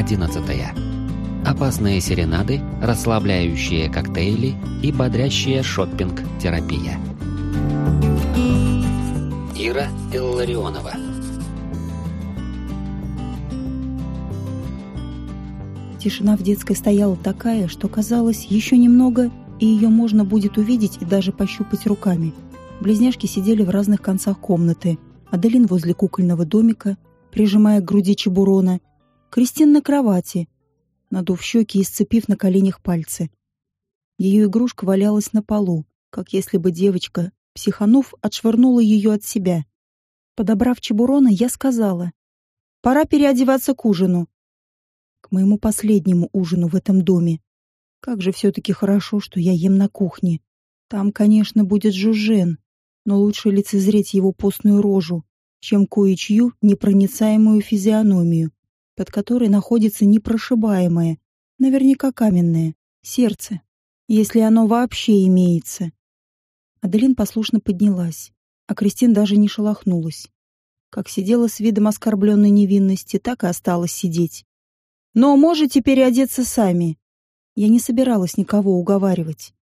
Глава 11. Опасные серенады, расслабляющие коктейли и бодрящая шоппинг-терапия. Ира Илларионова. Тишина в детской стояла такая, что казалось, еще немного, и ее можно будет увидеть и даже пощупать руками. Близняшки сидели в разных концах комнаты. Аделин возле кукольного домика, прижимая к груди чебурона, Кристин на кровати, надув щеки и сцепив на коленях пальцы. Ее игрушка валялась на полу, как если бы девочка, психанув, отшвырнула ее от себя. Подобрав чебурона, я сказала, «Пора переодеваться к ужину». К моему последнему ужину в этом доме. Как же все-таки хорошо, что я ем на кухне. Там, конечно, будет жужжен, но лучше лицезреть его постную рожу, чем кое-чью непроницаемую физиономию под которой находится непрошибаемое, наверняка каменное, сердце, если оно вообще имеется. Аделин послушно поднялась, а Кристин даже не шелохнулась. Как сидела с видом оскорбленной невинности, так и осталась сидеть. «Но можете переодеться сами». Я не собиралась никого уговаривать.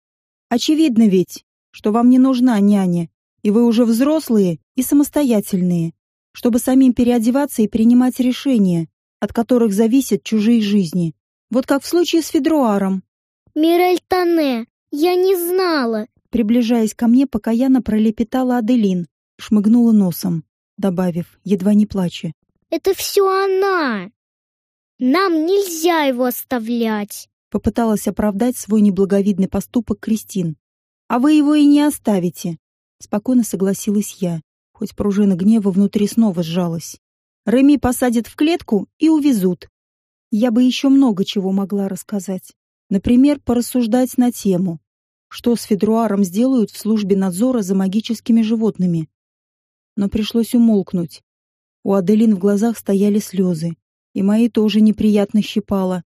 «Очевидно ведь, что вам не нужна няня, и вы уже взрослые и самостоятельные, чтобы самим переодеваться и принимать решения, от которых зависят чужие жизни. Вот как в случае с Федруаром. «Мирель Тане, я не знала!» Приближаясь ко мне, покаянно пролепетала Аделин, шмыгнула носом, добавив, едва не плача. «Это все она! Нам нельзя его оставлять!» Попыталась оправдать свой неблаговидный поступок Кристин. «А вы его и не оставите!» Спокойно согласилась я, хоть пружина гнева внутри снова сжалась. Реми посадят в клетку и увезут. Я бы еще много чего могла рассказать. Например, порассуждать на тему, что с Федруаром сделают в службе надзора за магическими животными. Но пришлось умолкнуть. У Аделин в глазах стояли слезы, и мои тоже неприятно щипало.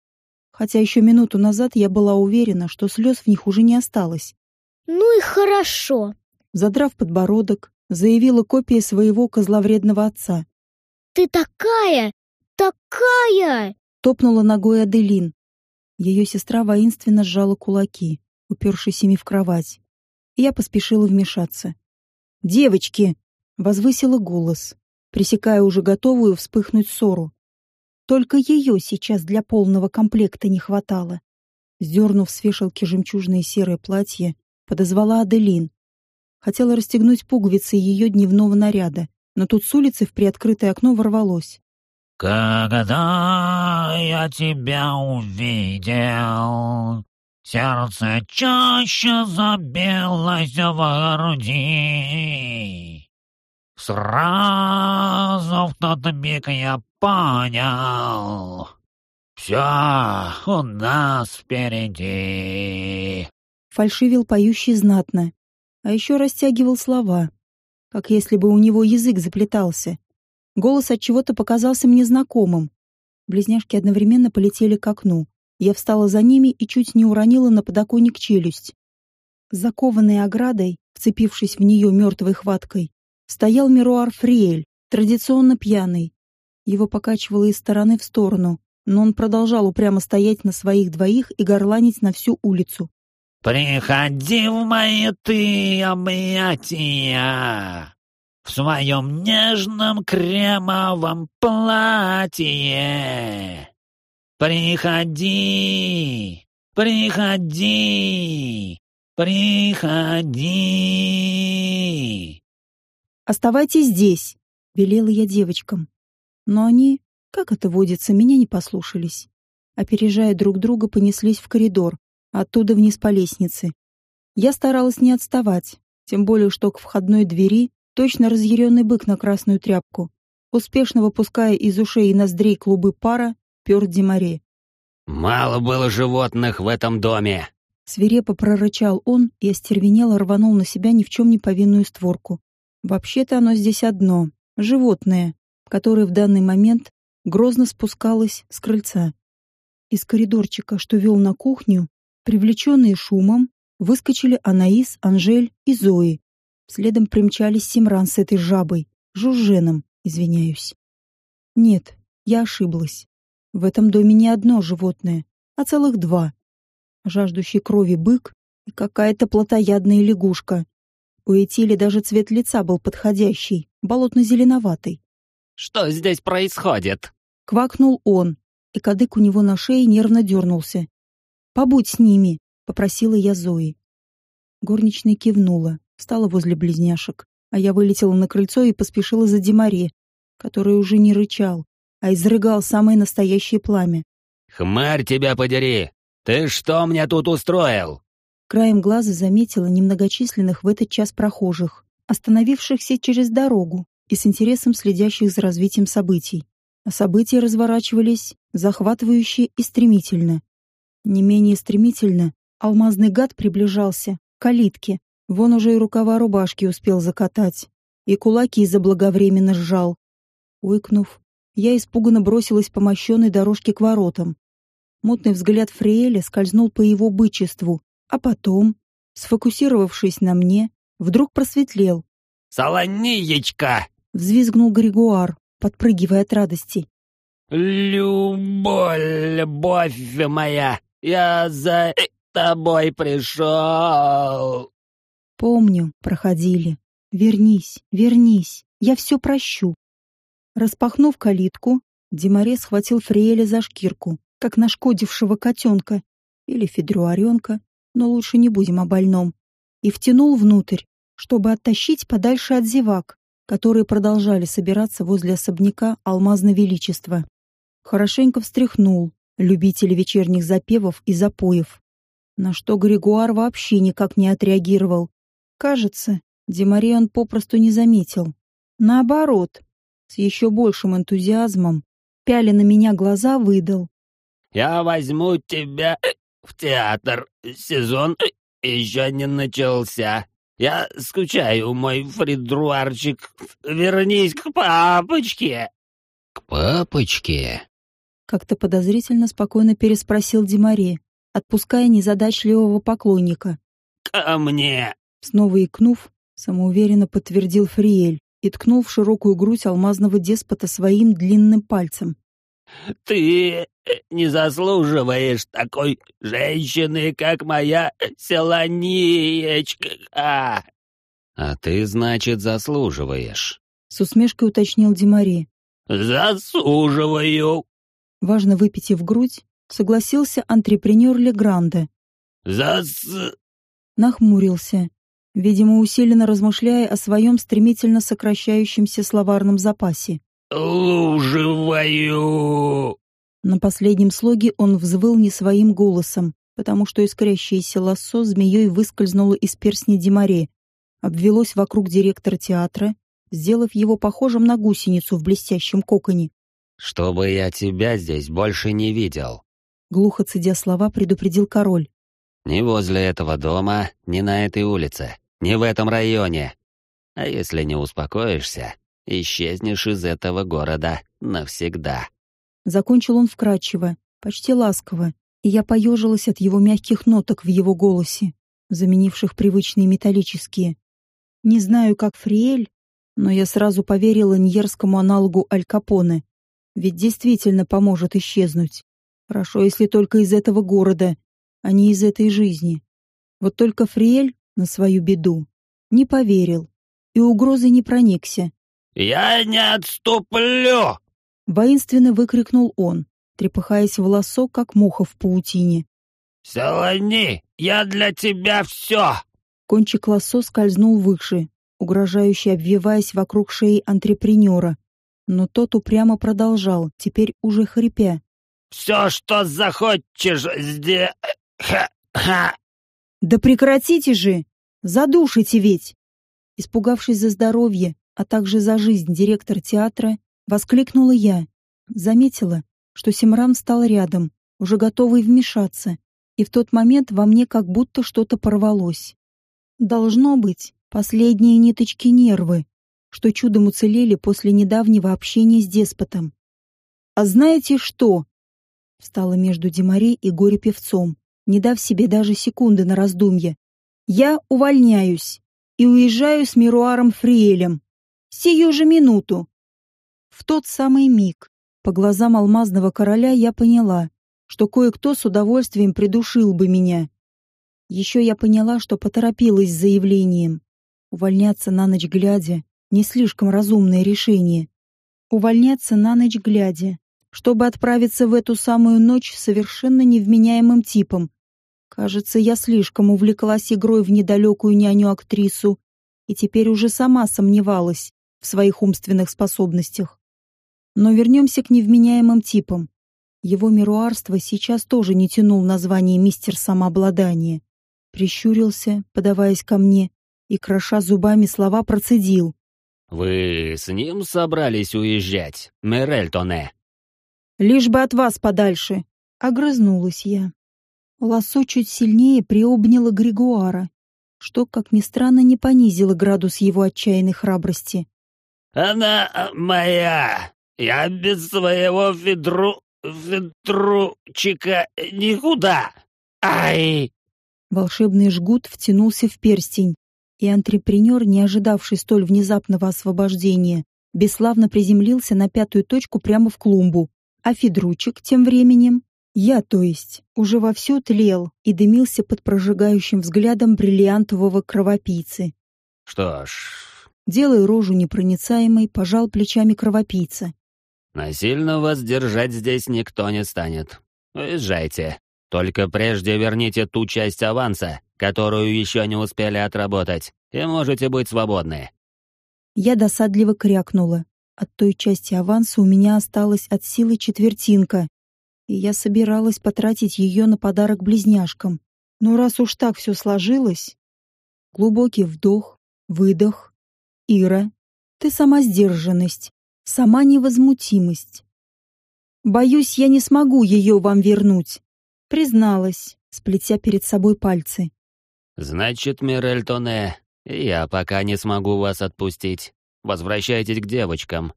Хотя еще минуту назад я была уверена, что слез в них уже не осталось. «Ну и хорошо», — задрав подбородок, заявила копия своего козловредного отца. «Ты такая! Такая!» — топнула ногой Аделин. Ее сестра воинственно сжала кулаки, упершись ими в кровать. Я поспешила вмешаться. «Девочки!» — возвысила голос, пресекая уже готовую вспыхнуть ссору. Только ее сейчас для полного комплекта не хватало. Сдернув с вешалки жемчужное серое платье, подозвала Аделин. Хотела расстегнуть пуговицы ее дневного наряда, но тут с улицы в приоткрытое окно ворвалось. «Когда я тебя увидел, сердце чаще забилось в груди. Сразу в тот миг я понял, все у нас впереди». Фальшивил поющий знатно, а еще растягивал слова, как если бы у него язык заплетался. Голос от чего-то показался мне знакомым. Близняшки одновременно полетели к окну. Я встала за ними и чуть не уронила на подоконник челюсть. Закованной оградой, вцепившись в нее мертвой хваткой, стоял Мируар Фриэль, традиционно пьяный. Его покачивало из стороны в сторону, но он продолжал упрямо стоять на своих двоих и горланить на всю улицу. Приходи в мои ты объятия в своем нежном кремовом платье. Приходи, приходи, приходи. Оставайтесь здесь, велела я девочкам. Но они, как это водится, меня не послушались. Опережая друг друга, понеслись в коридор, оттуда вниз по лестнице. Я старалась не отставать, тем более что к входной двери точно разъяренный бык на красную тряпку, успешно выпуская из ушей и ноздрей клубы пара, пёр Демаре. «Мало было животных в этом доме!» Свирепо прорычал он и остервенело рванул на себя ни в чем не повинную створку. Вообще-то оно здесь одно — животное, которое в данный момент грозно спускалось с крыльца. Из коридорчика, что вел на кухню, Привлеченные шумом, выскочили Анаис, Анжель и Зои. Следом примчались Симран с этой жабой, жужженом, извиняюсь. Нет, я ошиблась. В этом доме не одно животное, а целых два. Жаждущий крови бык и какая-то плотоядная лягушка. У Этили даже цвет лица был подходящий, болотно-зеленоватый. «Что здесь происходит?» Квакнул он, и кадык у него на шее нервно дернулся. «Побудь с ними», — попросила я Зои. Горничная кивнула, встала возле близняшек, а я вылетела на крыльцо и поспешила за Демаре, который уже не рычал, а изрыгал самое настоящее пламя. «Хмарь тебя подери! Ты что мне тут устроил?» Краем глаза заметила немногочисленных в этот час прохожих, остановившихся через дорогу и с интересом следящих за развитием событий. А события разворачивались захватывающе и стремительно. Не менее стремительно алмазный гад приближался к калитке. Вон уже и рукава рубашки успел закатать, и кулаки заблаговременно сжал. Уикнув, я испуганно бросилась по мощенной дорожке к воротам. Мутный взгляд Фриэля скользнул по его бычеству, а потом, сфокусировавшись на мне, вдруг просветлел. «Солониечка!» — взвизгнул Григуар, подпрыгивая от радости. «Любовь, любовь моя, я за тобой пришел!» «Помню, проходили. Вернись, вернись, я все прощу». Распахнув калитку, Демаре схватил Фриэля за шкирку, как нашкодившего котенка или федрюаренка, но лучше не будем о больном, и втянул внутрь, чтобы оттащить подальше от зевак, которые продолжали собираться возле особняка Алмазного Величества. Хорошенько встряхнул любителей вечерних запевов и запоев, на что Григуар вообще никак не отреагировал. Кажется, Демариан попросту не заметил. Наоборот, с еще большим энтузиазмом, пяля на меня глаза, выдал. «Я возьму тебя в театр. Сезон еще не начался. Я скучаю, мой фридруарчик. Вернись к папочке». «К папочке?» Как-то подозрительно спокойно переспросил Демаре, отпуская незадачливого поклонника. «Ко мне!» Снова икнув, самоуверенно подтвердил Фриэль и ткнул в широкую грудь алмазного деспота своим длинным пальцем. «Ты не заслуживаешь такой женщины, как моя Селаниечка!» «А ты, значит, заслуживаешь?» С усмешкой уточнил Демари. «Заслуживаю!» Важно выпитив грудь, согласился антрепренер Легранде. «Зас...» Нахмурился, видимо, усиленно размышляя о своем стремительно сокращающемся словарном запасе. «Луживаю!» На последнем слоге он взвыл не своим голосом, потому что искрящееся лассо змеей выскользнуло из перстня Демаре, обвелось вокруг директора театра, сделав его похожим на гусеницу в блестящем коконе. «Чтобы я тебя здесь больше не видел», — глухо цедя слова, предупредил король. «Ни возле этого дома, ни на этой улице, ни в этом районе. А если не успокоишься, исчезнешь из этого города навсегда». Закончил он вкрадчиво, почти ласково, и я поежилась от его мягких ноток в его голосе, заменивших привычные металлические. Не знаю, как Фриэль, но я сразу поверила ньерскому аналогу Аль Капоне, ведь действительно поможет исчезнуть. Хорошо, если только из этого города, а не из этой жизни. Вот только Фриэль, на свою беду, не поверил и угрозой не проникся. «Я не отступлю!» Воинственно выкрикнул он, трепыхаясь в лосо, как муха в паутине. «Солони, я для тебя все!» Кончик лосо скользнул выше, угрожающе обвиваясь вокруг шеи антрепренера. Но тот упрямо продолжал, теперь уже хрипя. «Все, что захочешь здесь... Ха-ха!» «Да прекратите же! Задушите ведь!» Испугавшись за здоровье, а также за жизнь директор театра, воскликнула я. Заметила, что Симран стал рядом, уже готовый вмешаться, и в тот момент во мне как будто что-то порвалось. Должно быть, последние ниточки нервы, что чудом уцелели после недавнего общения с деспотом. «А знаете что?» Встала между Демаре и горе-певцом, не дав себе даже секунды на раздумье. «Я увольняюсь и уезжаю с Мируаром Фриэлем. Сию же минуту!» В тот самый миг, По глазам алмазного короля я поняла, что кое-кто с удовольствием придушил бы меня. Еще я поняла, что поторопилась с заявлением. Увольняться на ночь глядя — не слишком разумное решение. Увольняться на ночь глядя, чтобы отправиться в эту самую ночь совершенно невменяемым типом. Кажется, я слишком увлеклась игрой в недалекую няню-актрису и теперь уже сама сомневалась в своих умственных способностях. Но вернемся к невменяемым типам. Его мируарство сейчас тоже не тянул название мистер самообладания. Прищурился, подаваясь ко мне, и, кроша зубами слова, процедил. «Вы с ним собрались уезжать, Мерельтоне?» «Лишь бы от вас подальше!» — огрызнулась я. Лосо чуть сильнее приобняло Григуара, что, как ни странно, не понизило градус его отчаянной храбрости. «Она моя! Я без своего ведру... ведручика никуда! Ай!» Волшебный жгут втянулся в перстень, и антрепренер, не ожидавший столь внезапного освобождения, бесславно приземлился на пятую точку прямо в клумбу, а Федручик тем временем, я, то есть, уже вовсю тлел и дымился под прожигающим взглядом бриллиантового кровопийцы. «Что ж...» Делая рожу непроницаемой, пожал плечами кровопийца. «Насильно вас держать здесь никто не станет. Уезжайте. Только прежде верните ту часть аванса, которую еще не успели отработать, и можете быть свободны». Я досадливо крякнула. От той части аванса у меня осталась от силы четвертинка, и я собиралась потратить ее на подарок близняшкам. Но раз уж так все сложилось... Глубокий вдох, выдох. Ира, ты сама сдержанность, сама невозмутимость. Боюсь, я не смогу ее вам вернуть, призналась, сплетя перед собой пальцы. «Значит, Мирель Тоне, я пока не смогу вас отпустить. Возвращайтесь к девочкам».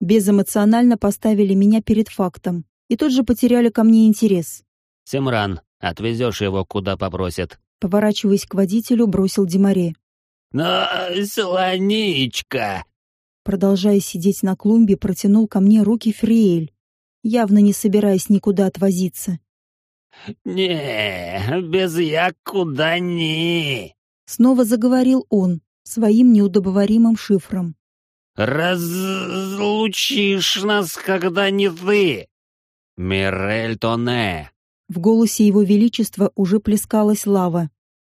Безэмоционально поставили меня перед фактом и тут же потеряли ко мне интерес. «Симран, отвезешь его, куда попросят». Поворачиваясь к водителю, бросил Демаре. «Но, слоничка!» Продолжая сидеть на клумбе, протянул ко мне руки Фриэль, явно не собираясь никуда отвозиться. «Не, без я куда ни!» Снова заговорил он своим неудобоваримым шифром. «Разлучишь нас, когда не ты!» «Мирель Тоне!» В голосе его величества уже плескалась лава.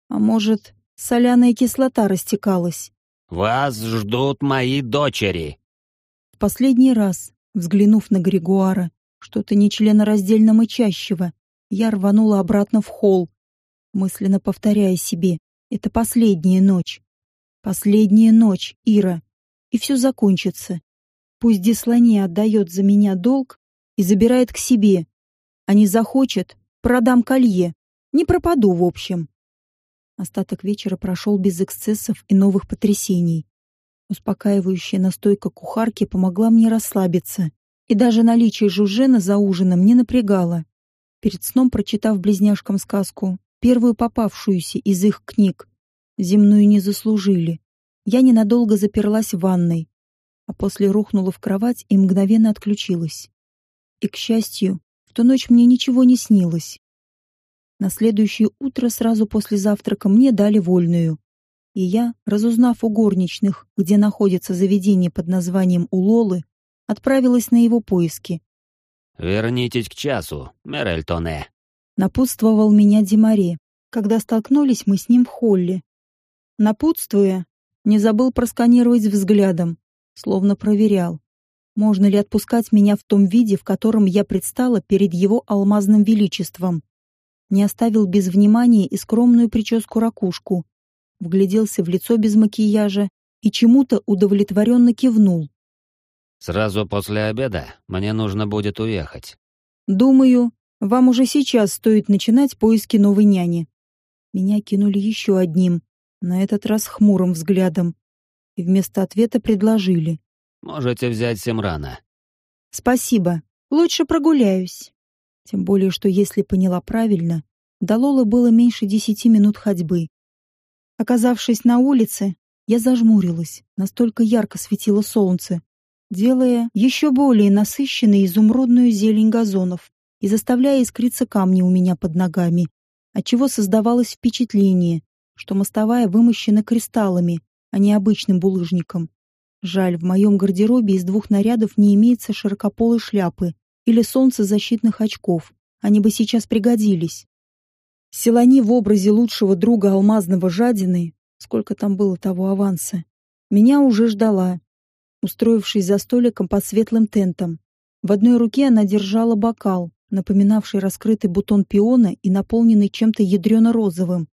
А может, соляная кислота растекалась. «Вас ждут мои дочери!» В последний раз, взглянув на Григуара, что-то нечленораздельно мычащего, я рванула обратно в холл, мысленно повторяя себе, это последняя ночь. Последняя ночь, Ира. И все закончится. Пусть Деслане отдает за меня долг, и забирает к себе. А не захочет, продам колье. Не пропаду, в общем. Остаток вечера прошел без эксцессов и новых потрясений. Успокаивающая настойка кухарки помогла мне расслабиться, и даже наличие жужжена за ужином не напрягало. Перед сном, прочитав близняшкам сказку, первую попавшуюся из их книг, земную не заслужили, я ненадолго заперлась в ванной, а после рухнула в кровать и мгновенно отключилась. И, к счастью, в ту ночь мне ничего не снилось. На следующее утро сразу после завтрака мне дали вольную. И я, разузнав у горничных, где находится заведение под названием Улолы, отправилась на его поиски. «Вернитесь к часу, Мерель Тоне», — напутствовал меня Демаре, когда столкнулись мы с ним в холле. Напутствуя, не забыл просканировать взглядом, словно проверял, можно ли отпускать меня в том виде, в котором я предстала перед его алмазным величеством? Не оставил без внимания и скромную прическу-ракушку. Вгляделся в лицо без макияжа и чему-то удовлетворенно кивнул. «Сразу после обеда мне нужно будет уехать». «Думаю, вам уже сейчас стоит начинать поиски новой няни». Меня кинули еще одним, на этот раз хмурым взглядом, и вместо ответа предложили. Можете взять Симрана. Спасибо. Лучше прогуляюсь. Тем более, что если поняла правильно, до Лолы было меньше десяти минут ходьбы. Оказавшись на улице, я зажмурилась, настолько ярко светило солнце. Делая еще более насыщенной изумрудную зелень газонов и заставляя искриться камни у меня под ногами, отчего создавалось впечатление, что мостовая вымощена кристаллами, а не обычным булыжником. Жаль, в моем гардеробе из двух нарядов не имеется широкополой шляпы или солнцезащитных очков. Они бы сейчас пригодились. Селани в образе лучшего друга алмазного жадины, сколько там было того аванса, меня уже ждала, устроившись за столиком под светлым тентом. В одной руке она держала бокал, напоминавший раскрытый бутон пиона и наполненный чем-то ядрено-розовым.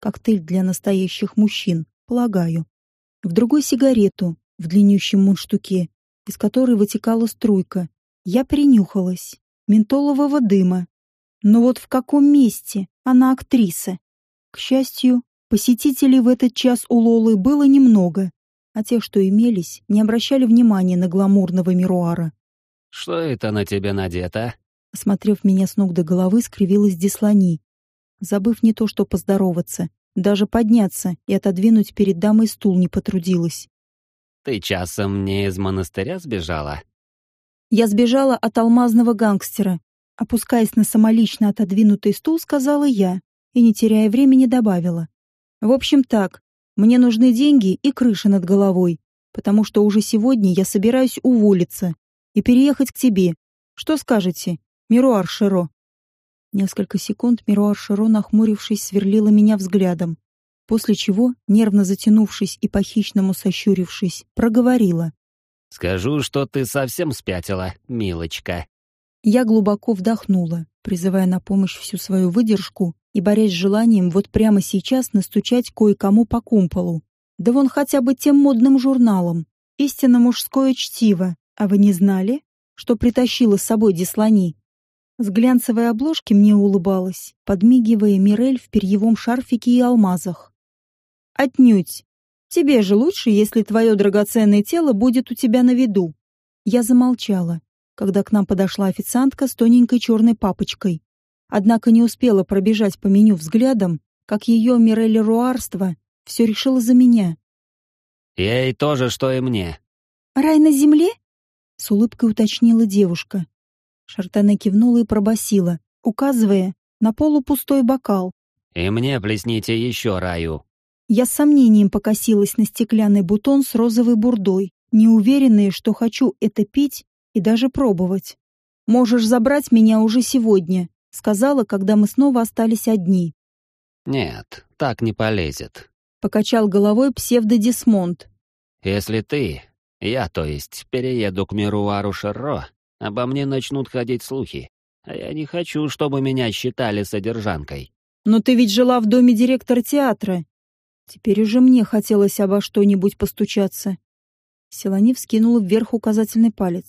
Коктейль для настоящих мужчин, полагаю. В другой сигарету, в длиннющем мундштуке, из которой вытекала струйка. Я принюхалась. Ментолового дыма. Но вот в каком месте она актриса? К счастью, посетителей в этот час у Лолы было немного, а те, что имелись, не обращали внимания на гламурного Мируара. «Что это на тебе надето?» Осмотрев меня с ног до головы, скривилась Дислани. Забыв не то что поздороваться, даже подняться и отодвинуть перед дамой стул не потрудилась. «Ты часом не из монастыря сбежала?» Я сбежала от алмазного гангстера. Опускаясь на самолично отодвинутый стул, сказала я и, не теряя времени, добавила. В общем так, мне нужны деньги и крыша над головой, потому что уже сегодня я собираюсь уволиться и переехать к тебе. Что скажете, Мируар Широ?» Несколько секунд Мируар Широ, нахмурившись, сверлила меня взглядом, после чего, нервно затянувшись и по-хищному сощурившись, проговорила. «Скажу, что ты совсем спятила, милочка». Я глубоко вдохнула, призывая на помощь всю свою выдержку и борясь с желанием вот прямо сейчас настучать кое-кому по кумполу. Да вон хотя бы тем модным журналом. Истинно мужское чтиво. А вы не знали, что притащила с собой Дислани? С глянцевой обложки мне улыбалась, подмигивая Мирель в перьевом шарфике и алмазах. «Отнюдь. Тебе же лучше, если твое драгоценное тело будет у тебя на виду». Я замолчала, когда к нам подошла официантка с тоненькой черной папочкой. Однако не успела пробежать по меню взглядом, как ее Мирель Руарство все решила за меня. «Ей тоже, что и мне». «Рай на земле?» — с улыбкой уточнила девушка. Шартане кивнула и пробасила, указывая на полупустой бокал. «И мне плесните еще раю». Я с сомнением покосилась на стеклянный бутон с розовой бурдой, неуверенная, что хочу это пить и даже пробовать. «Можешь забрать меня уже сегодня», — сказала, когда мы снова остались одни. «Нет, так не полезет», — покачал головой псевдодисмонт. «Если ты, я, то есть, перееду к Мируару Шерро, Обо мне начнут ходить слухи. А я не хочу, чтобы меня считали содержанкой. Но ты ведь жила в доме директора театра. Теперь уже мне хотелось обо что-нибудь постучаться. Селани вскинула вверх указательный палец.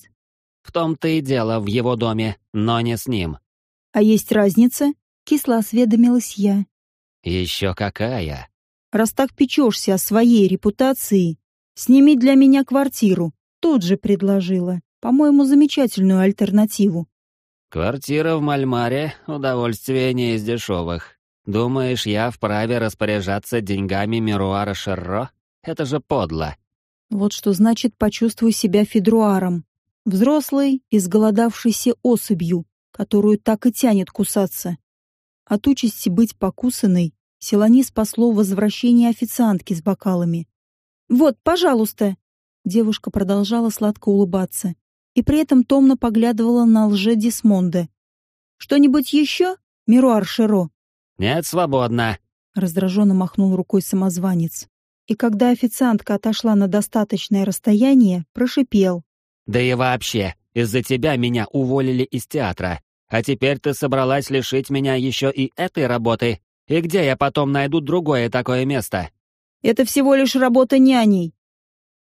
В том-то и дело в его доме, но не с ним. А есть разница? Кисло осведомилась я. Еще какая? Раз так печешься о своей репутации, сними для меня квартиру. Тут же предложила. По-моему, замечательную альтернативу. Квартира в Мальмаре — удовольствие не из дешевых. Думаешь, я вправе распоряжаться деньгами Мируара Шерро? Это же подло. Вот что значит почувствуй себя федруаром. Взрослой, изголодавшейся особью, которую так и тянет кусаться. От участи быть покусанной Селани спасло возвращение официантки с бокалами. «Вот, пожалуйста!» Девушка продолжала сладко улыбаться и при этом томно поглядывала на лже Дисмонде. «Что-нибудь еще, Мируар Широ?» «Нет, свободно», — раздраженно махнул рукой самозванец. И когда официантка отошла на достаточное расстояние, прошипел. «Да и вообще, из-за тебя меня уволили из театра. А теперь ты собралась лишить меня еще и этой работы. И где я потом найду другое такое место?» «Это всего лишь работа няней».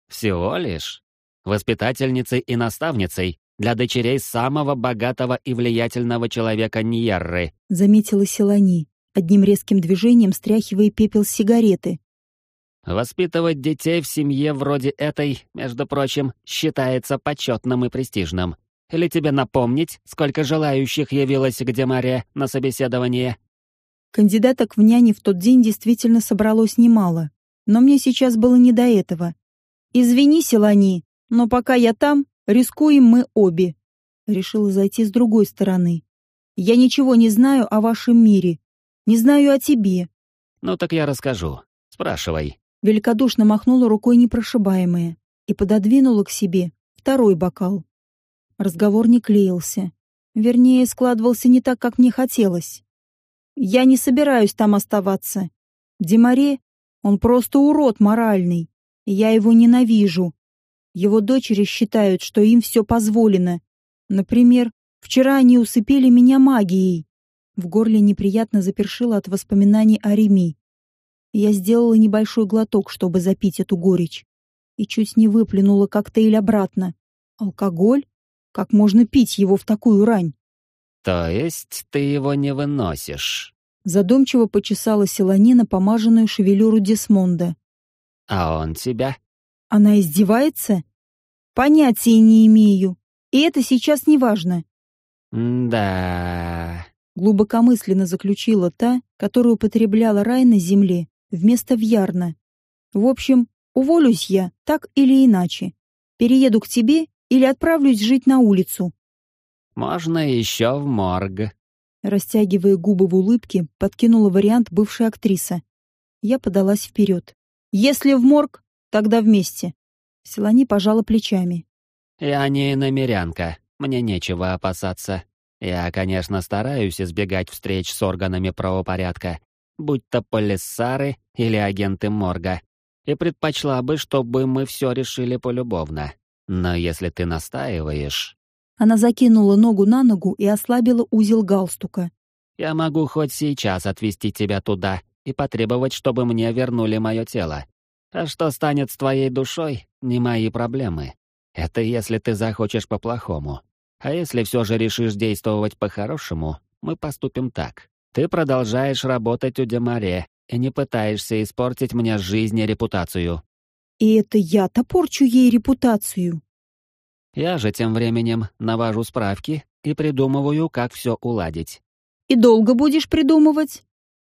«Всего лишь?» воспитательницей и наставницей для дочерей самого богатого и влиятельного человека Ньерры», — заметила Селани, одним резким движением стряхивая пепел сигареты. «Воспитывать детей в семье вроде этой, между прочим, считается почетным и престижным. Или тебе напомнить, сколько желающих явилось к Демаре на собеседование?» Кандидаток в няне в тот день действительно собралось немало, но мне сейчас было не до этого. «Извини, Селани, Но пока я там, рискуем мы обе. Решила зайти с другой стороны. Я ничего не знаю о вашем мире. Не знаю о тебе. Ну так я расскажу. Спрашивай. Великодушно махнула рукой непрошибаемая и пододвинула к себе второй бокал. Разговор не клеился. Вернее, складывался не так, как мне хотелось. Я не собираюсь там оставаться. Демаре, он просто урод моральный. Я его ненавижу. Его дочери считают, что им все позволено. Например, вчера они усыпили меня магией. В горле неприятно запершило от воспоминаний о Реми. Я сделала небольшой глоток, чтобы запить эту горечь. И чуть не выплюнула коктейль обратно. Алкоголь? Как можно пить его в такую рань? То есть ты его не выносишь? Задумчиво почесала Селанина помаженную шевелюру Десмонда. А он тебя? Она издевается? Понятия не имею. И это сейчас не важно. Да. Глубокомысленно заключила та, которую употребляла рай на земле вместо Вьярна. В общем, уволюсь я, так или иначе. Перееду к тебе или отправлюсь жить на улицу. Можно еще в морг. Растягивая губы в улыбке, подкинула вариант бывшая актриса. Я подалась вперед. Если в морг, тогда вместе. Селани пожала плечами. Я не намерянка, мне нечего опасаться. Я, конечно, стараюсь избегать встреч с органами правопорядка, будь то полиссары или агенты морга, и предпочла бы, чтобы мы все решили полюбовно. Но если ты настаиваешь... Она закинула ногу на ногу и ослабила узел галстука. Я могу хоть сейчас отвезти тебя туда и потребовать, чтобы мне вернули мое тело. А что станет с твоей душой, не мои проблемы. Это если ты захочешь по-плохому. А если все же решишь действовать по-хорошему, мы поступим так. Ты продолжаешь работать у Демаре и не пытаешься испортить мне жизнь и репутацию. И это я-то порчу ей репутацию. Я же тем временем навожу справки и придумываю, как все уладить. И долго будешь придумывать?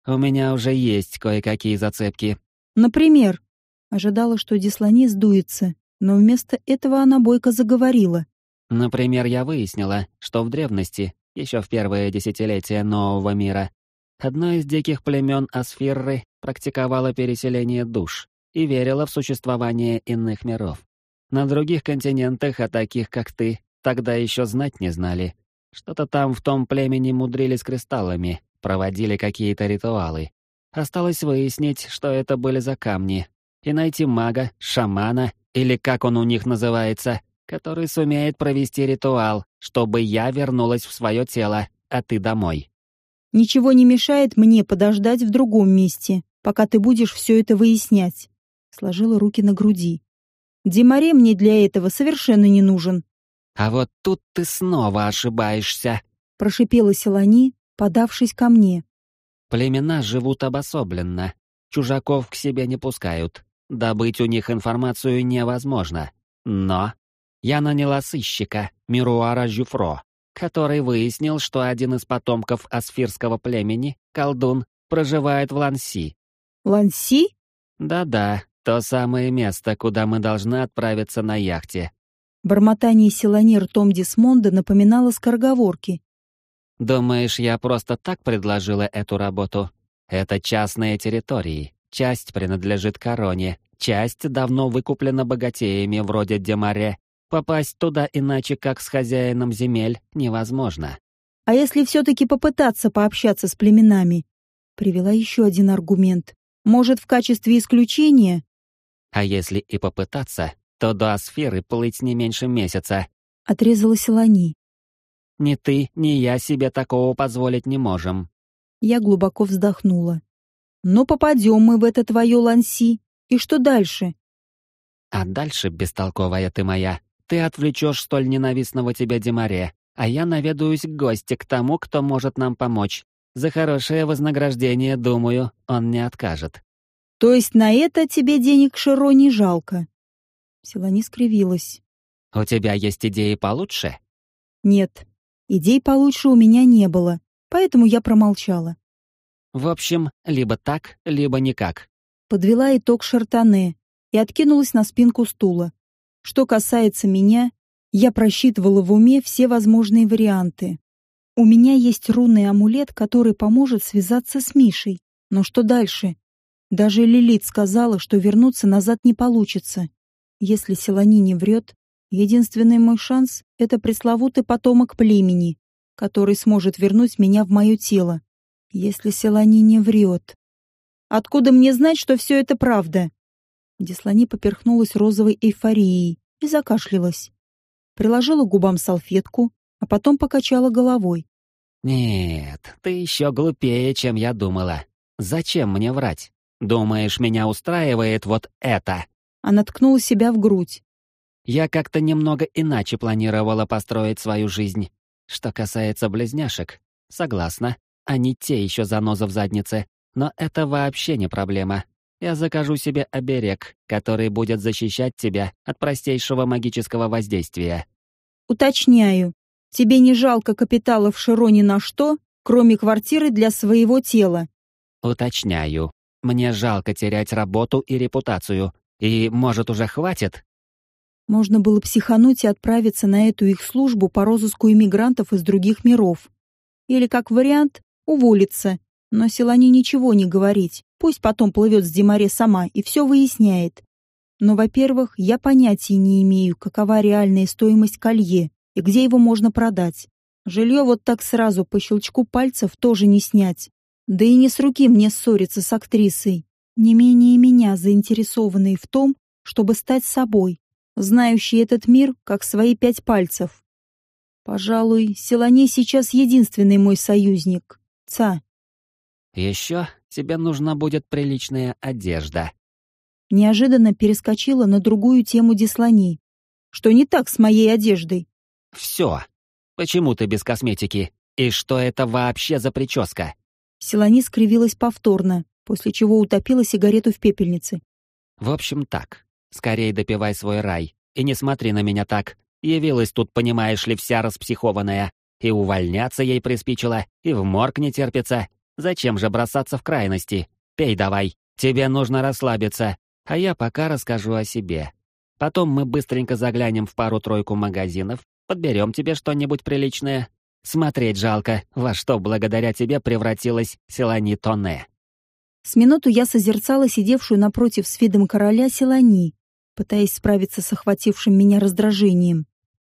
У меня уже есть кое-какие зацепки. Например, ожидала, что Дислани сдуется, но вместо этого она бойко заговорила. Например, я выяснила, что в древности еще в первое десятилетие нового мира. Одно из диких племен Асфирры практиковало переселение душ и верило в существование иных миров. На других континентах, а таких, как ты, тогда еще знать не знали. Что-то там в том племени мудрили с кристаллами, проводили какие-то ритуалы. Осталось выяснить, что это были за камни, и найти мага, шамана, или как он у них называется, который сумеет провести ритуал, чтобы я вернулась в свое тело, а ты домой. Ничего не мешает мне подождать в другом месте, пока ты будешь все это выяснять. Сложила руки на груди. Демаре мне для этого совершенно не нужен. А вот тут ты снова ошибаешься, прошипела Селани, подавшись ко мне. Племена живут обособленно, чужаков к себе не пускают. Добыть у них информацию невозможно. Но я наняла сыщика, Мируара Жюфро, который выяснил, что один из потомков асфирского племени, колдун, проживает в Ланси. Ланси? Да-да, то самое место, куда мы должны отправиться на яхте. Бормотание Селани ртом Дисмонда напоминало скороговорки. «Думаешь, я просто так предложила эту работу? Это частные территории. Часть принадлежит короне, часть давно выкуплена богатеями вроде Демаре Попасть туда иначе, как с хозяином земель, невозможно. А если все-таки попытаться пообщаться с племенами? Привела еще один аргумент. Может, в качестве исключения? А если и попытаться, то до асферы плыть не меньше месяца. Отрезала Селани. Ни ты, ни я себе такого позволить не можем. Я глубоко вздохнула. Но попадем мы в это твое ланси. И что дальше? А дальше, бестолковая ты моя, ты отвлечешь столь ненавистного тебе Демаре, а я наведаюсь к гости к тому, кто может нам помочь. За хорошее вознаграждение, думаю, он не откажет. То есть на это тебе денег Широ не жалко? Селани скривилась. У тебя есть идеи получше? Нет, идей получше у меня не было, поэтому я промолчала. В общем, либо так, либо никак. Подвела итог Шартане и откинулась на спинку стула. Что касается меня, я просчитывала в уме все возможные варианты. У меня есть рунный амулет, который поможет связаться с Мишей. Но что дальше? Даже Лилит сказала, что вернуться назад не получится. Если Селани не врет, единственный мой шанс — это пресловутый потомок племени, который сможет вернуть меня в мое тело. Если Селани не врет. Откуда мне знать, что все это правда? Деслани поперхнулась розовой эйфорией и закашлялась. Приложила губам салфетку, а потом покачала головой. «Нет, ты еще глупее, чем я думала. Зачем мне врать? Думаешь, меня устраивает вот это?» Она ткнула себя в грудь. «Я как-то немного иначе планировала построить свою жизнь. Что касается близняшек, согласна, они те еще заноза в заднице, но это вообще не проблема. Я закажу себе оберег, который будет защищать тебя от простейшего магического воздействия. Уточняю, тебе не жалко капитала в Широне на что, кроме квартиры для своего тела? Уточняю. Мне жалко терять работу и репутацию. И, может, уже хватит? Можно было психануть и отправиться на эту их службу по розыску иммигрантов из других миров. Или, как вариант, уволиться. Но Селане ничего не говорить. Пусть потом плывет с Демаре сама и все выясняет. Но, во-первых, я понятия не имею, какова реальная стоимость колье и где его можно продать. Жилье вот так сразу по щелчку пальцев тоже не снять. Да и не с руки мне ссориться с актрисой, не менее меня заинтересованной в том, чтобы стать собой, знающий этот мир как свои пять пальцев. Пожалуй, Селане сейчас единственный мой союзник. Ца. Еще тебе нужна будет приличная одежда. Неожиданно перескочила на другую тему Дислани. Что не так с моей одеждой? Все. Почему ты без косметики? И что это вообще за прическа? Селани скривилась повторно, после чего утопила сигарету в пепельнице. В общем так. Скорей допивай свой рай. И не смотри на меня так. Явилась тут, понимаешь ли, вся распсихованная. И увольняться ей приспичило, и в морг не терпится. Зачем же бросаться в крайности? Пей давай. Тебе нужно расслабиться. А я пока расскажу о себе. Потом мы быстренько заглянем в пару-тройку магазинов, подберем тебе что-нибудь приличное, Смотреть жалко, во что благодаря тебе превратилась Селани Тоне. С минуту я созерцала сидевшую напротив с видом короля Селани, пытаясь справиться с охватившим меня раздражением.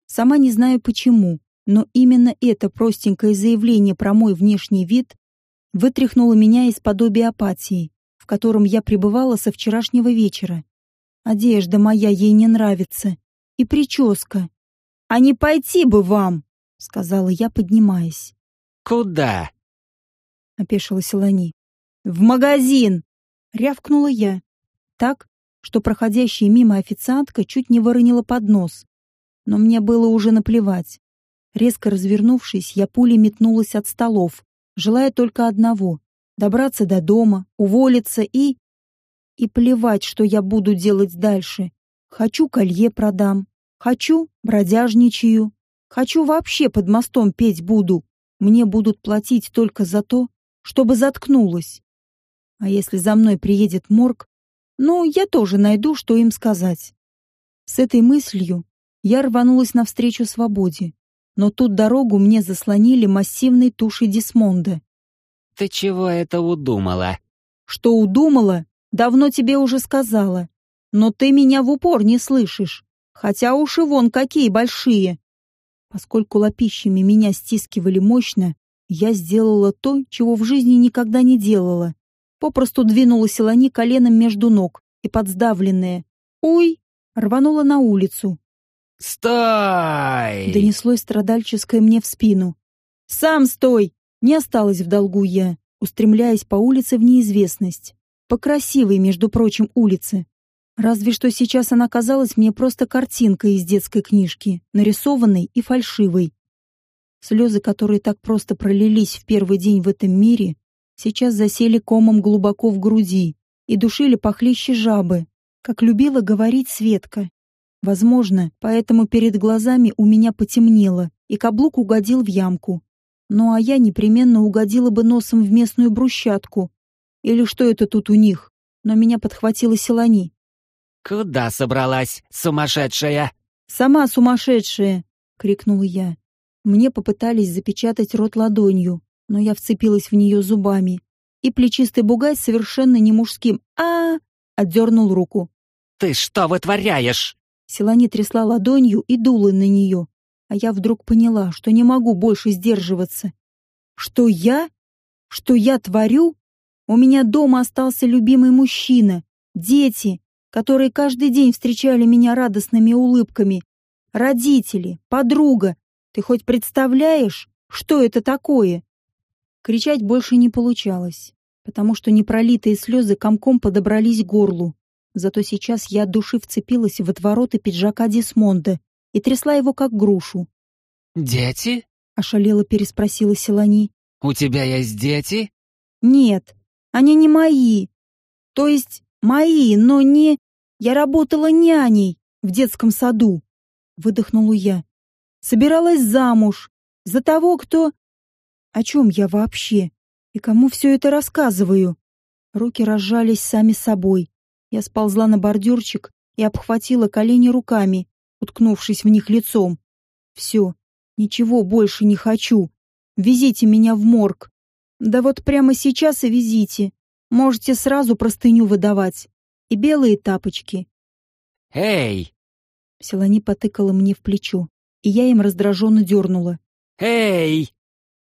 Сама не знаю почему, но именно это простенькое заявление про мой внешний вид вытряхнуло меня из подобия апатии, в котором я пребывала со вчерашнего вечера. Одежда моя ей не нравится. И прическа. А не пойти бы вам! — сказала я, поднимаясь. «Куда?» — опешила Селани. «В магазин!» — рявкнула я. Так, что проходящая мимо официантка чуть не выронила поднос. Но мне было уже наплевать. Резко развернувшись, я пулей метнулась от столов, желая только одного — добраться до дома, уволиться и... И плевать, что я буду делать дальше. Хочу колье продам, хочу бродяжничаю, Хочу вообще под мостом петь буду. Мне будут платить только за то, чтобы заткнулась. А если за мной приедет морг, ну, я тоже найду, что им сказать. С этой мыслью я рванулась навстречу свободе. Но тут дорогу мне заслонили массивной тушей Дисмонда. «Ты чего это удумала?» «Что удумала? Давно тебе уже сказала. Но ты меня в упор не слышишь. Хотя уши вон какие большие. Поскольку лапищами меня стискивали мощно, я сделала то, чего в жизни никогда не делала. Попросту двинула Селани коленом между ног и подсдавленная «Ой!» рванула на улицу. «Стой!» Донеслось страдальческое мне в спину. «Сам стой!» Не осталось в долгу я, устремляясь по улице в неизвестность. По красивой, между прочим, улице, Разве что сейчас она казалась мне просто картинкой из детской книжки, нарисованной и фальшивой. Слезы, которые так просто пролились в первый день в этом мире, сейчас засели комом глубоко в груди и душили похлеще жабы, как любила говорить Светка. Возможно, поэтому перед глазами у меня потемнело, и каблук угодил в ямку. Ну а я непременно угодила бы носом в местную брусчатку. Или что это тут у них? Но меня подхватила Селани. «Куда собралась, сумасшедшая?» «Сама сумасшедшая!» — крикнула я. Мне попытались запечатать рот ладонью, но я вцепилась в нее зубами. И плечистый бугай совершенно не мужским а, -а, -а отдернул руку. «Ты что вытворяешь?» Селани трясла ладонью и дула на нее, а я вдруг поняла, что не могу больше сдерживаться. Что я? Что я творю? У меня дома остался любимый мужчина, дети, которые каждый день встречали меня радостными улыбками, родители, подруга. Ты хоть представляешь, что это такое? Кричать больше не получалось, потому что непролитые слезы комком подобрались к горлу. Зато сейчас я от души вцепилась в отвороты пиджака Дисмонда и трясла его как грушу. «Дети?» — ошалело переспросила Селани. «У тебя есть дети?» «Нет, они не мои. То есть мои, но не... Я работала няней в детском саду», — выдохнула я. «Собиралась замуж. За того, кто...» «О чем я вообще? И кому все это рассказываю?» Руки разжались сами собой. Я сползла на бордюрчик и обхватила колени руками, уткнувшись в них лицом. «Все, ничего больше не хочу. Везите меня в морг. Да вот прямо сейчас и везите. Можете сразу простыню выдавать. И белые тапочки. «Эй!» Селани потыкала мне в плечо, и я им раздраженно дернула. «Эй!»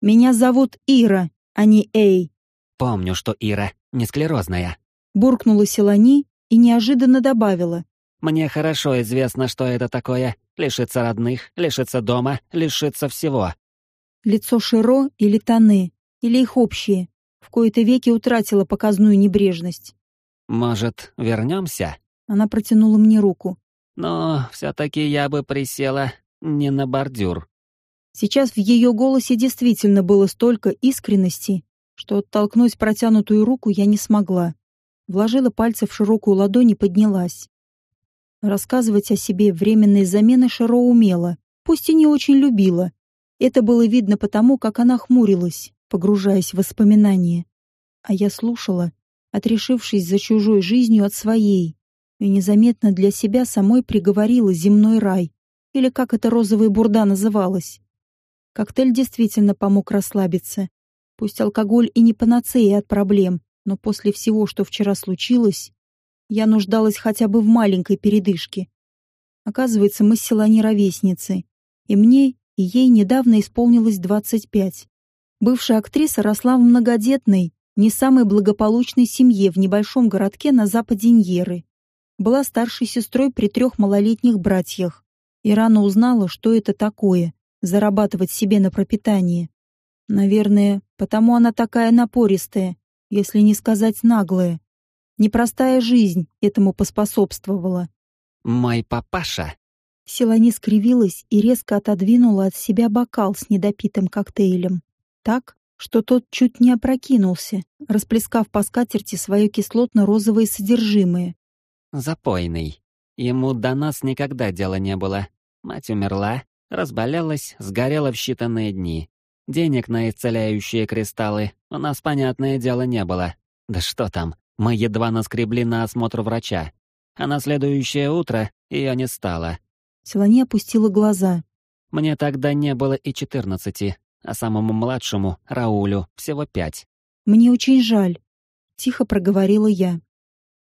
«Меня зовут Ира, а не Эй». «Помню, что Ира не склерозная». Буркнула Селани и неожиданно добавила. «Мне хорошо известно, что это такое. Лишиться родных, лишиться дома, лишиться всего». Лицо Широ или Таны, или их общее, в кои-то веки утратило показную небрежность. «Может, вернемся?» Она протянула мне руку. «Но все-таки я бы присела не на бордюр». Сейчас в ее голосе действительно было столько искренности, что оттолкнуть протянутую руку я не смогла. Вложила пальцы в широкую ладонь и поднялась. Рассказывать о себе временной замены Широ умела, пусть и не очень любила. Это было видно потому, как она хмурилась, погружаясь в воспоминания. А я слушала, отрешившись за чужой жизнью от своей, и незаметно для себя самой приговорила земной рай, или как эта розовая бурда называлась. Коктейль действительно помог расслабиться. Пусть алкоголь и не панацея от проблем, но после всего, что вчера случилось, я нуждалась хотя бы в маленькой передышке. Оказывается, мы с села не ровесницы, и мне, и ей недавно исполнилось 25. Бывшая актриса росла в многодетной, не самой благополучной семье в небольшом городке на западе Ньеры. Была старшей сестрой при трех малолетних братьях и рано узнала, что это такое — зарабатывать себе на пропитание. Наверное, потому она такая напористая, если не сказать наглая. Непростая жизнь этому поспособствовала. «Мой папаша!» Селани скривилась и резко отодвинула от себя бокал с недопитым коктейлем. Так, что тот чуть не опрокинулся, расплескав по скатерти свое кислотно-розовое содержимое. «Запойный. Ему до нас никогда дела не было. Мать умерла, разболелась, сгорела в считанные дни. Денег на исцеляющие кристаллы у нас, понятное дело, не было. Да что там, мы едва наскребли на осмотр врача. А на следующее утро ее не стало. Селани опустила глаза. Мне тогда не было и четырнадцати, а самому младшему, Раулю, всего пять. «Мне очень жаль», — тихо проговорила я.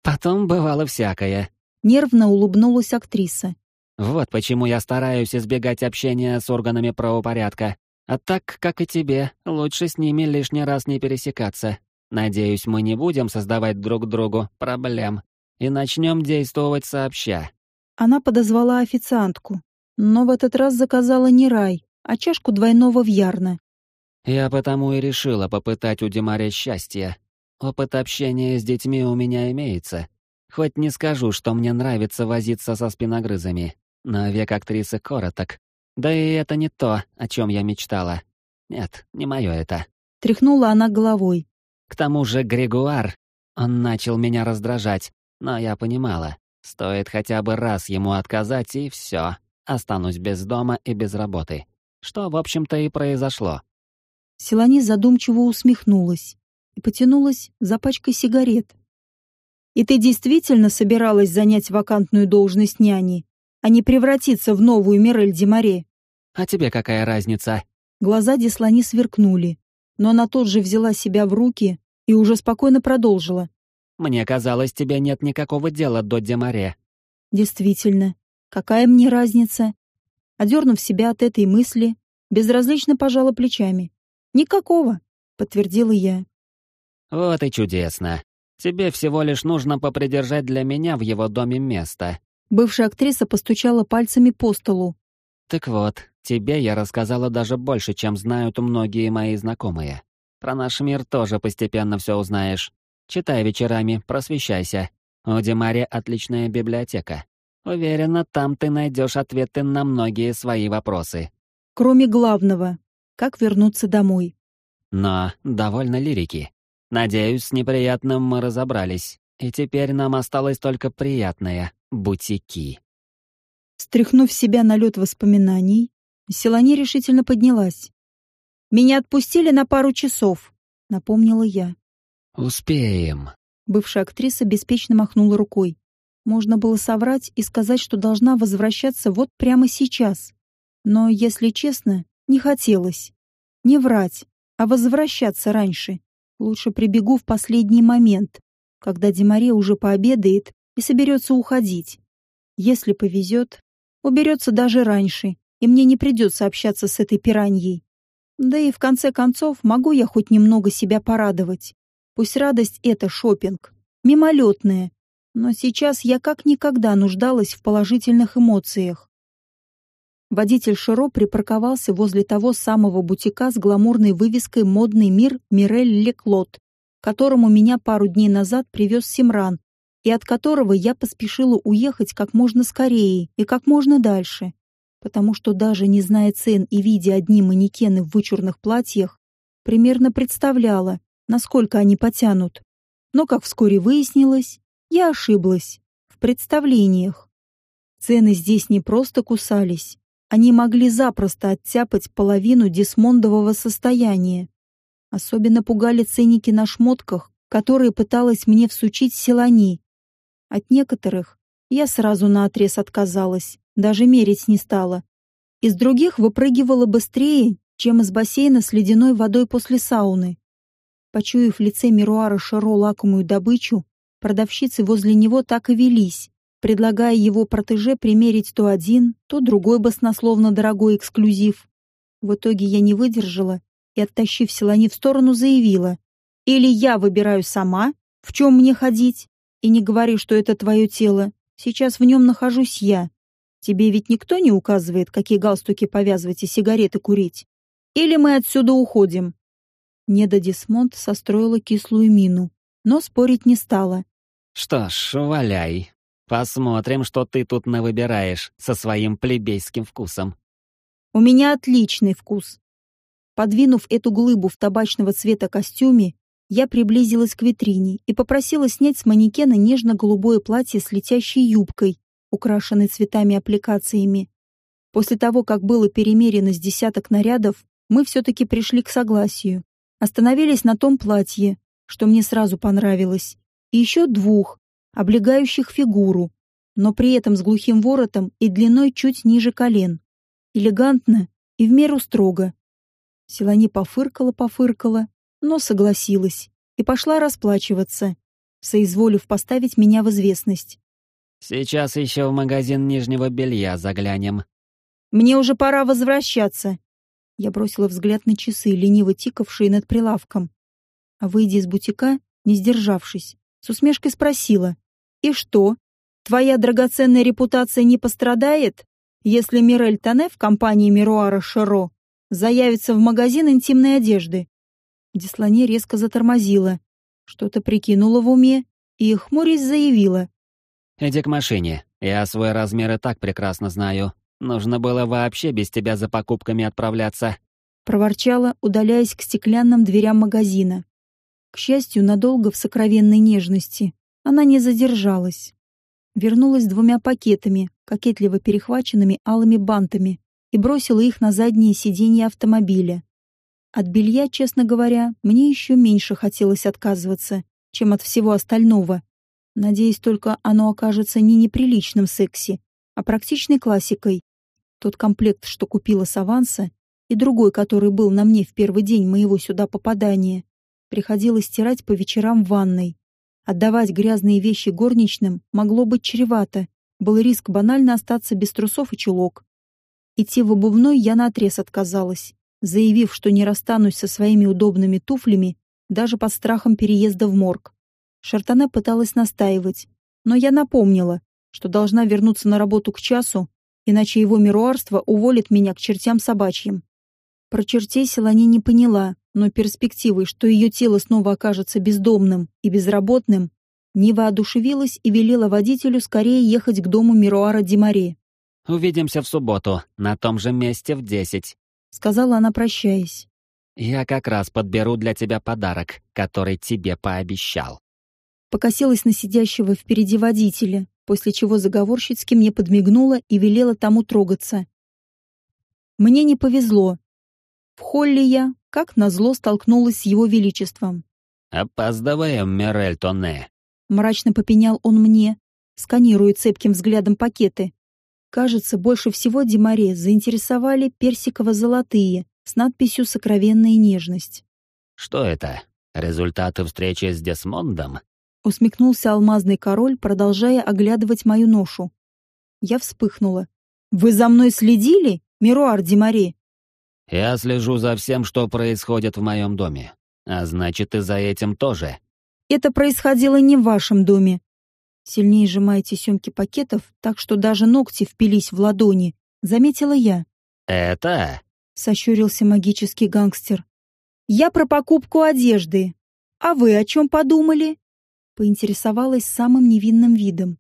Потом бывало всякое. Нервно улыбнулась актриса. Вот почему я стараюсь избегать общения с органами правопорядка. А так, как и тебе, лучше с ними лишний раз не пересекаться. Надеюсь, мы не будем создавать друг другу проблем и начнем действовать сообща. Она подозвала официантку, но в этот раз заказала не рай, а чашку двойного вьярна. Я потому и решила попытать у Димаря счастье. Опыт общения с детьми у меня имеется. Хоть не скажу, что мне нравится возиться со спиногрызами, но век актрисы короток. Да и это не то, о чем я мечтала. Нет, не мое это. Тряхнула она головой. К тому же Григуар, он начал меня раздражать, но я понимала, стоит хотя бы раз ему отказать, и все, останусь без дома и без работы. Что, в общем-то, и произошло. Селани задумчиво усмехнулась и потянулась за пачкой сигарет. И ты действительно собиралась занять вакантную должность няни, а не превратиться в новую Мирель Демаре? А тебе какая разница? Глаза Деслани сверкнули, но она тут же взяла себя в руки и уже спокойно продолжила. Мне казалось, тебе нет никакого дела до Демаре. Действительно, какая мне разница? Одернув себя от этой мысли, безразлично пожала плечами. Никакого, подтвердила я. Вот и чудесно. Тебе всего лишь нужно попридержать для меня в его доме место. Бывшая актриса постучала пальцами по столу. Так вот, тебе я рассказала даже больше, чем знают многие мои знакомые. Про наш мир тоже постепенно все узнаешь. Читай вечерами, просвещайся. У Демари отличная библиотека. Уверена, там ты найдешь ответы на многие свои вопросы. Кроме главного, как вернуться домой. Но довольно лирики. Надеюсь, с неприятным мы разобрались, и теперь нам осталось только приятное — бутики. Стряхнув себя на лед воспоминаний, Селани решительно поднялась. «Меня отпустили на пару часов», — напомнила я. «Успеем». Бывшая актриса беспечно махнула рукой. Можно было соврать и сказать, что должна возвращаться вот прямо сейчас. Но, если честно, не хотелось. Не врать, а возвращаться раньше. Лучше прибегу в последний момент, когда Демаре уже пообедает и соберется уходить. Если повезет, уберется даже раньше, и мне не придется общаться с этой пираньей. Да и в конце концов могу я хоть немного себя порадовать. Пусть радость — это шопинг, мимолетная, но сейчас я как никогда нуждалась в положительных эмоциях. Водитель Широ припарковался возле того самого бутика с гламурной вывеской «Модный мир Мирель Леклот», которому меня пару дней назад привез Симран, и от которого я поспешила уехать как можно скорее и как можно дальше, потому что даже не зная цен и видя одни манекены в вычурных платьях, примерно представляла, насколько они потянут. Но, как вскоре выяснилось, я ошиблась в представлениях. Цены здесь не просто кусались, они могли запросто оттяпать половину дисмондового состояния. Особенно пугали ценники на шмотках, которые пыталась мне всучить Селани. От некоторых я сразу наотрез отказалась, даже мерить не стала. Из других выпрыгивала быстрее, чем из бассейна с ледяной водой после сауны. Почуяв в лице Мируара Шаро лакомую добычу, продавщицы возле него так и велись, предлагая его протеже примерить то один, то другой баснословно дорогой эксклюзив. В итоге я не выдержала и, оттащив Селани в сторону, заявила. «Или я выбираю сама, в чем мне ходить, и не говори, что это твое тело. Сейчас в нем нахожусь я. Тебе ведь никто не указывает, какие галстуки повязывать и сигареты курить. Или мы отсюда уходим?» Неда Дисмонт состроила кислую мину, но спорить не стала. «Что ж, валяй. Посмотрим, что ты тут навыбираешь со своим плебейским вкусом». «У меня отличный вкус». Подвинув эту глыбу в табачного цвета костюме, я приблизилась к витрине и попросила снять с манекена нежно-голубое платье с летящей юбкой, украшенной цветами аппликациями. После того, как было перемерено с десяток нарядов, мы все-таки пришли к согласию. Остановились на том платье, что мне сразу понравилось, и еще двух, облегающих фигуру, но при этом с глухим воротом и длиной чуть ниже колен. Элегантно и в меру строго. Селани пофыркала-пофыркала, но согласилась и пошла расплачиваться, соизволив поставить меня в известность. «Сейчас еще в магазин нижнего белья заглянем». «Мне уже пора возвращаться», я бросила взгляд на часы, лениво тикавшие над прилавком. А выйдя из бутика, не сдержавшись, с усмешкой спросила. «И что? Твоя драгоценная репутация не пострадает, если Мирель Тане в компании Мируара Шаро заявится в магазин интимной одежды?» Деслане резко затормозила, что-то прикинула в уме и, хмурясь, заявила. «Иди к машине. Я свой размер и так прекрасно знаю. Нужно было вообще без тебя за покупками отправляться. Проворчала, удаляясь к стеклянным дверям магазина. К счастью, надолго в сокровенной нежности она не задержалась. Вернулась двумя пакетами, кокетливо перехваченными алыми бантами, и бросила их на заднее сиденье автомобиля. От белья, честно говоря, мне еще меньше хотелось отказываться, чем от всего остального. Надеюсь, только оно окажется не неприличным секси, а практичной классикой. Тот комплект, что купила с аванса, и другой, который был на мне в первый день моего сюда попадания, приходилось стирать по вечерам в ванной. Отдавать грязные вещи горничным могло быть чревато. Был риск банально остаться без трусов и чулок. Идти в обувной я наотрез отказалась, заявив, что не расстанусь со своими удобными туфлями даже под страхом переезда в морг. Шартане пыталась настаивать, но я напомнила, что должна вернуться на работу к часу, иначе его мируарство уволит меня к чертям собачьим. Про чертей Селани не поняла, но перспективой, что ее тело снова окажется бездомным и безработным, не воодушевилась и велела водителю скорее ехать к дому Мируара Димаре. «Увидимся в субботу, на том же месте в десять», — сказала она, прощаясь. «Я как раз подберу для тебя подарок, который тебе пообещал» покосилась на сидящего впереди водителя, после чего заговорщицки мне подмигнула и велела тому трогаться. Мне не повезло. В холле я, как назло, столкнулась с его величеством. «Опаздываем, Мирель Тоне», — мрачно попенял он мне, сканируя цепким взглядом пакеты. Кажется, больше всего Демаре заинтересовали персиково-золотые с надписью «Сокровенная нежность». «Что это? Результаты встречи с Десмондом?» Усмехнулся алмазный король, продолжая оглядывать мою ношу. Я вспыхнула. «Вы за мной следили, Мируар Димари?» «Я слежу за всем, что происходит в моем доме. А значит, и за этим тоже». «Это происходило не в вашем доме». Сильнее сжимая тесемки пакетов, так что даже ногти впились в ладони, заметила я. «Это?» — сощурился магический гангстер. «Я про покупку одежды. А вы о чем подумали?» Поинтересовалась самым невинным видом.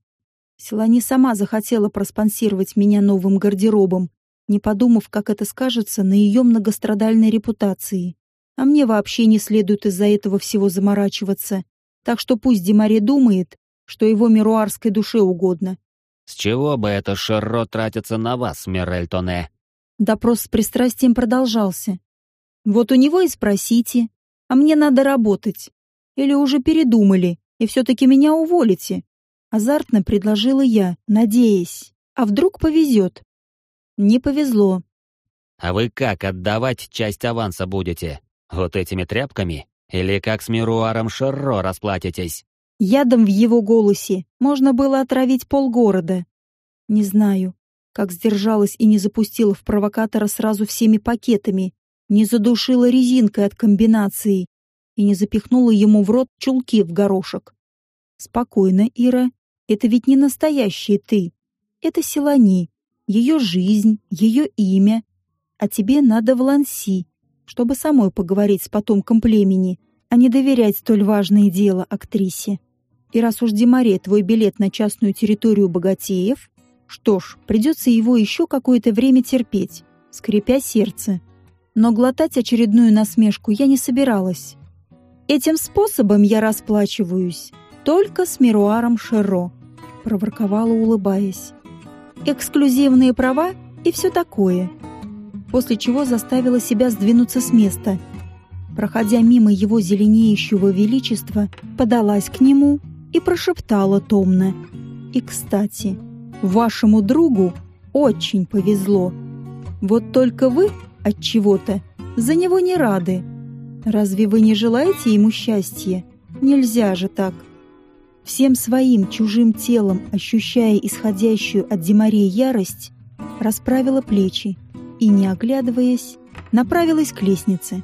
Селани сама захотела проспонсировать меня новым гардеробом, не подумав, как это скажется на ее многострадальной репутации. А мне вообще не следует из-за этого всего заморачиваться. Так что пусть Демаре думает, что его мируарской душе угодно. «С чего бы это Шерро тратится на вас, Мирель Тоне?» Допрос с пристрастием продолжался. «Вот у него и спросите. А мне надо работать. Или уже передумали?» и все-таки меня уволите?» Азартно предложила я, надеясь. А вдруг повезет? Не повезло. «А вы как отдавать часть аванса будете? Вот этими тряпками? Или как с Мируаром Шерро расплатитесь?» Ядом в его голосе можно было отравить полгорода. Не знаю, как сдержалась и не запустила в провокатора сразу всеми пакетами, не задушила резинкой от комбинации, и не запихнула ему в рот чулки в горошек. «Спокойно, Ира. Это ведь не настоящий ты. Это Селани, ее жизнь, ее имя. А тебе надо в Ланси, чтобы самой поговорить с потомком племени, а не доверять столь важное дело актрисе. И раз уж Демаре твой билет на частную территорию богатеев, что ж, придется его еще какое-то время терпеть, скрипя сердце. Но глотать очередную насмешку я не собиралась. Этим способом я расплачиваюсь только с Мируаром Шеро, проворковала, улыбаясь. Эксклюзивные права и все такое. После чего заставила себя сдвинуться с места. Проходя мимо его зеленеющего величества, подалась к нему и прошептала томно. «И, кстати, вашему другу очень повезло. Вот только вы от чего-то за него не рады. Разве вы не желаете ему счастья? Нельзя же так. Всем своим чужим телом, ощущая исходящую от Демарии ярость, расправила плечи и, не оглядываясь, направилась к лестнице.